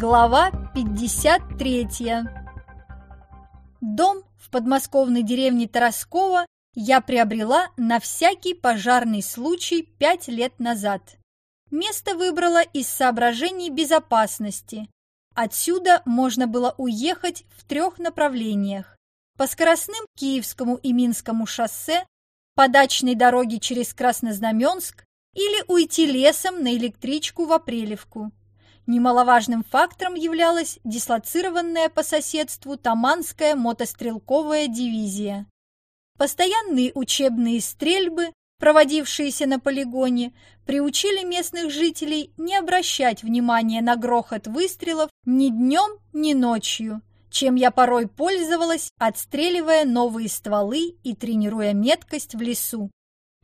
Глава 53 Дом в подмосковной деревне Тарасково я приобрела на всякий пожарный случай пять лет назад. Место выбрала из соображений безопасности. Отсюда можно было уехать в трех направлениях. По скоростным Киевскому и Минскому шоссе, по дачной дороге через Краснознаменск или уйти лесом на электричку в Апрелевку. Немаловажным фактором являлась дислоцированная по соседству Таманская мотострелковая дивизия. Постоянные учебные стрельбы, проводившиеся на полигоне, приучили местных жителей не обращать внимания на грохот выстрелов ни днем, ни ночью, чем я порой пользовалась, отстреливая новые стволы и тренируя меткость в лесу.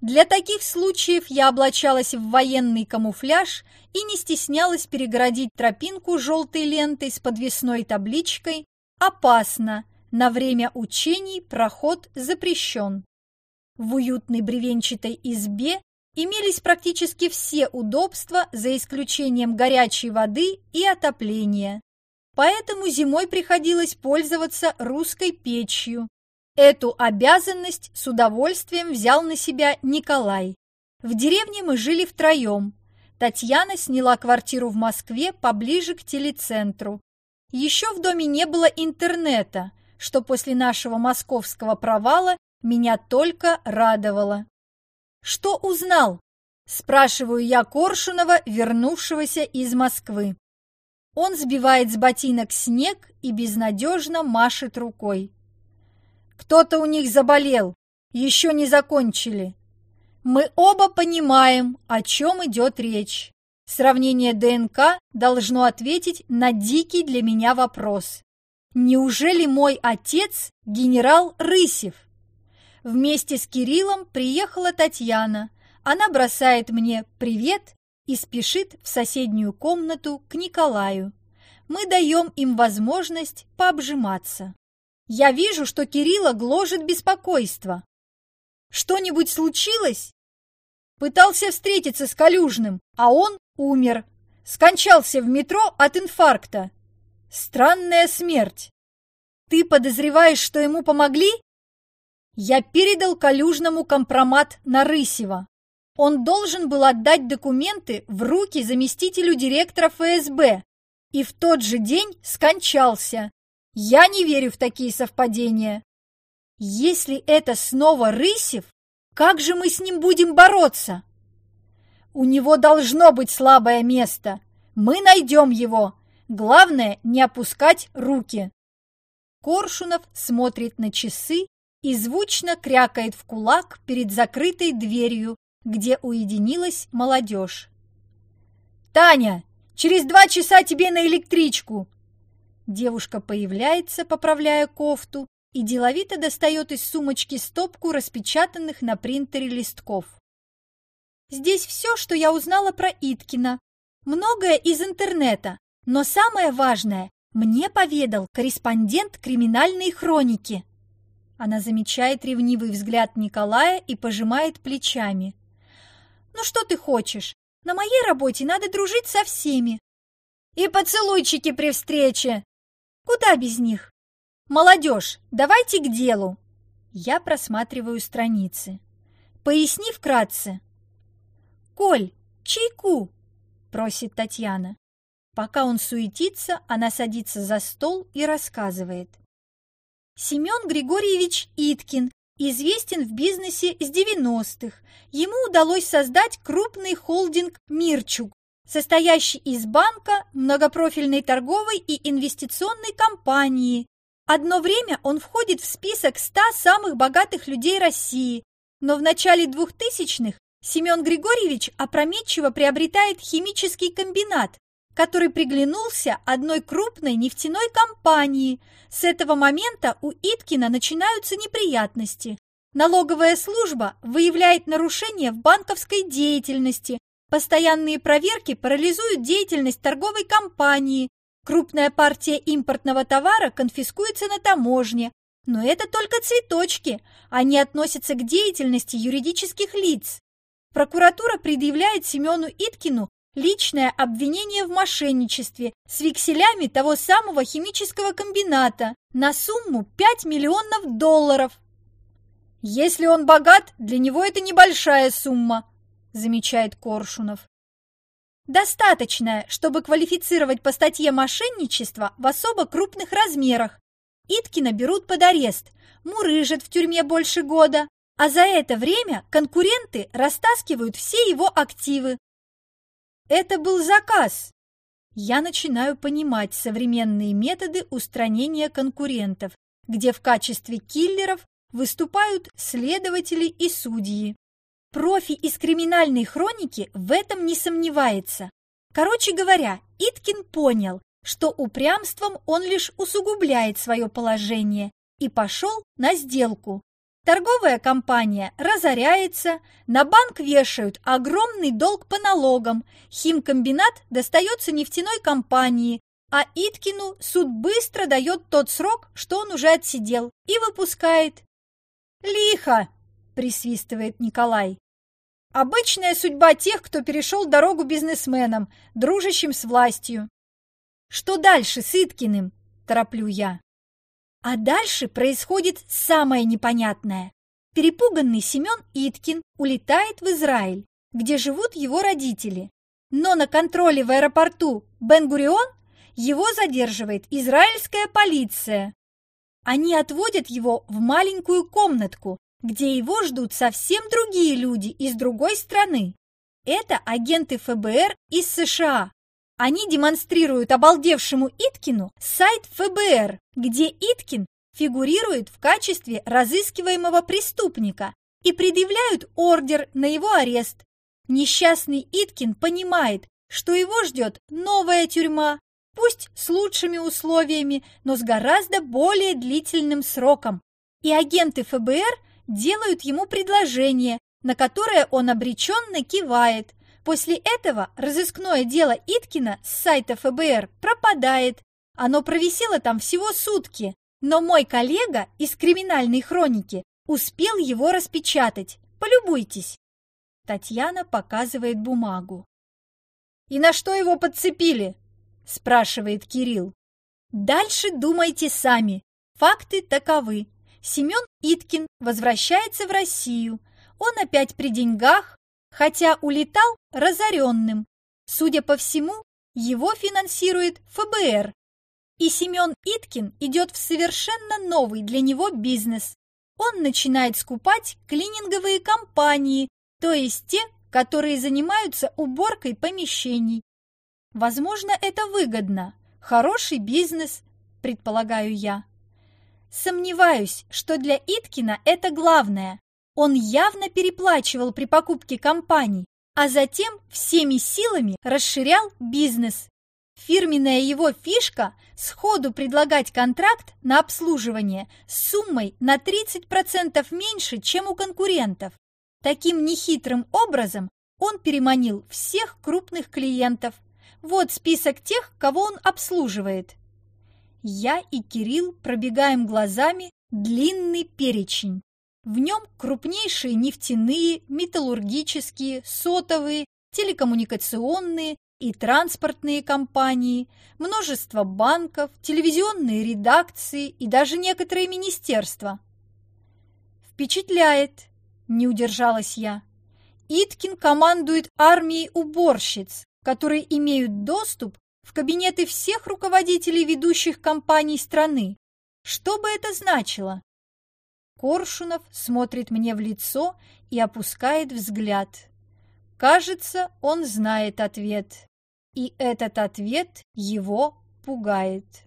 Для таких случаев я облачалась в военный камуфляж и не стеснялась перегородить тропинку желтой лентой с подвесной табличкой «Опасно! На время учений проход запрещен». В уютной бревенчатой избе имелись практически все удобства, за исключением горячей воды и отопления. Поэтому зимой приходилось пользоваться русской печью, Эту обязанность с удовольствием взял на себя Николай. В деревне мы жили втроем. Татьяна сняла квартиру в Москве поближе к телецентру. Еще в доме не было интернета, что после нашего московского провала меня только радовало. «Что узнал?» – спрашиваю я Коршунова, вернувшегося из Москвы. Он сбивает с ботинок снег и безнадежно машет рукой. Кто-то у них заболел, еще не закончили. Мы оба понимаем, о чем идет речь. Сравнение ДНК должно ответить на дикий для меня вопрос. Неужели мой отец генерал Рысев? Вместе с Кириллом приехала Татьяна. Она бросает мне привет и спешит в соседнюю комнату к Николаю. Мы даем им возможность пообжиматься. Я вижу, что Кирилла гложет беспокойство. Что-нибудь случилось? Пытался встретиться с Калюжным, а он умер. Скончался в метро от инфаркта. Странная смерть. Ты подозреваешь, что ему помогли? Я передал Калюжному компромат на Рысева. Он должен был отдать документы в руки заместителю директора ФСБ и в тот же день скончался. Я не верю в такие совпадения. Если это снова Рысев, как же мы с ним будем бороться? У него должно быть слабое место. Мы найдем его. Главное, не опускать руки. Коршунов смотрит на часы и звучно крякает в кулак перед закрытой дверью, где уединилась молодежь. «Таня, через два часа тебе на электричку. Девушка появляется, поправляя кофту, и деловито достает из сумочки стопку распечатанных на принтере листков. Здесь все, что я узнала про Иткина. Многое из интернета, но самое важное мне поведал корреспондент криминальной хроники. Она замечает ревнивый взгляд Николая и пожимает плечами. «Ну что ты хочешь? На моей работе надо дружить со всеми». «И поцелуйчики при встрече!» Куда без них? Молодежь, давайте к делу. Я просматриваю страницы. Поясни вкратце. Коль, чайку, просит Татьяна. Пока он суетится, она садится за стол и рассказывает. Семен Григорьевич Иткин известен в бизнесе с 90-х. Ему удалось создать крупный холдинг «Мирчук», состоящий из банка, многопрофильной торговой и инвестиционной компании. Одно время он входит в список 100 самых богатых людей России, но в начале 2000-х Семен Григорьевич опрометчиво приобретает химический комбинат, который приглянулся одной крупной нефтяной компании. С этого момента у Иткина начинаются неприятности. Налоговая служба выявляет нарушения в банковской деятельности, Постоянные проверки парализуют деятельность торговой компании. Крупная партия импортного товара конфискуется на таможне. Но это только цветочки, они относятся к деятельности юридических лиц. Прокуратура предъявляет Семену Иткину личное обвинение в мошенничестве с векселями того самого химического комбината на сумму 5 миллионов долларов. Если он богат, для него это небольшая сумма, замечает Коршунов. Достаточная, чтобы квалифицировать по статье мошенничества в особо крупных размерах. Иткина берут под арест, мурыжат в тюрьме больше года, а за это время конкуренты растаскивают все его активы. Это был заказ. Я начинаю понимать современные методы устранения конкурентов, где в качестве киллеров выступают следователи и судьи. Профи из криминальной хроники в этом не сомневается. Короче говоря, Иткин понял, что упрямством он лишь усугубляет свое положение и пошел на сделку. Торговая компания разоряется, на банк вешают огромный долг по налогам, химкомбинат достается нефтяной компании, а Иткину суд быстро дает тот срок, что он уже отсидел, и выпускает. «Лихо!» – присвистывает Николай. «Обычная судьба тех, кто перешел дорогу бизнесменам, дружащим с властью». «Что дальше с Иткиным?» – тороплю я. А дальше происходит самое непонятное. Перепуганный Семен Иткин улетает в Израиль, где живут его родители. Но на контроле в аэропорту Бен-Гурион его задерживает израильская полиция. Они отводят его в маленькую комнатку, где его ждут совсем другие люди из другой страны. Это агенты ФБР из США, они демонстрируют обалдевшему Иткину сайт ФБР, где Иткин фигурирует в качестве разыскиваемого преступника и предъявляют ордер на его арест. Несчастный Иткин понимает, что его ждет новая тюрьма, пусть с лучшими условиями, но с гораздо более длительным сроком. И агенты ФБР делают ему предложение, на которое он обреченно кивает – После этого разыскное дело Иткина с сайта ФБР пропадает. Оно провисело там всего сутки, но мой коллега из криминальной хроники успел его распечатать. Полюбуйтесь. Татьяна показывает бумагу. «И на что его подцепили?» – спрашивает Кирилл. «Дальше думайте сами. Факты таковы. Семен Иткин возвращается в Россию. Он опять при деньгах, хотя улетал разоренным. Судя по всему, его финансирует ФБР. И Семен Иткин идет в совершенно новый для него бизнес. Он начинает скупать клининговые компании, то есть те, которые занимаются уборкой помещений. Возможно, это выгодно. Хороший бизнес, предполагаю я. Сомневаюсь, что для Иткина это главное. Он явно переплачивал при покупке компаний, а затем всеми силами расширял бизнес. Фирменная его фишка – сходу предлагать контракт на обслуживание с суммой на 30% меньше, чем у конкурентов. Таким нехитрым образом он переманил всех крупных клиентов. Вот список тех, кого он обслуживает. Я и Кирилл пробегаем глазами длинный перечень. В нем крупнейшие нефтяные, металлургические, сотовые, телекоммуникационные и транспортные компании, множество банков, телевизионные редакции и даже некоторые министерства. «Впечатляет!» – не удержалась я. Иткин командует армией уборщиц, которые имеют доступ в кабинеты всех руководителей ведущих компаний страны. Что бы это значило? Коршунов смотрит мне в лицо и опускает взгляд. Кажется, он знает ответ. И этот ответ его пугает.